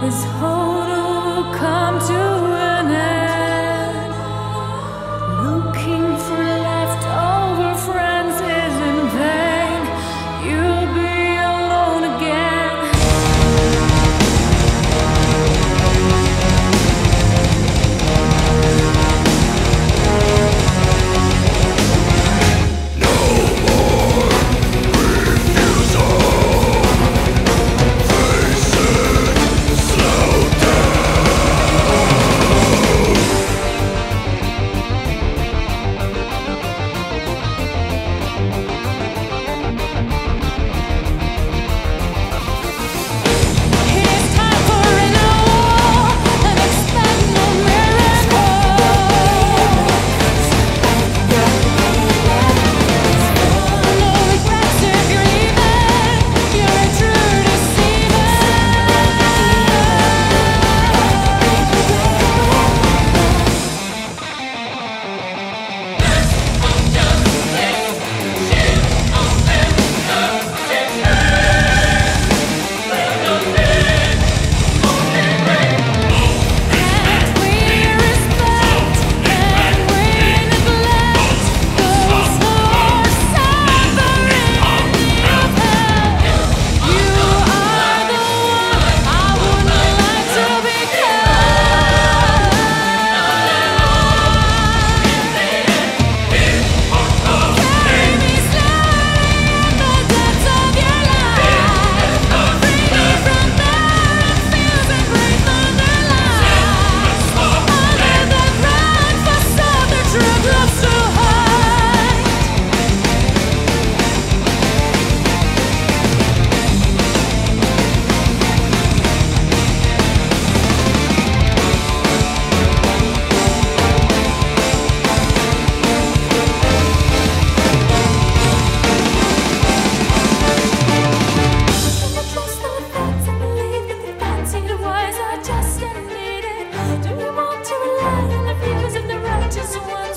this whole will come to Do you want to rely on the views of the righteous one?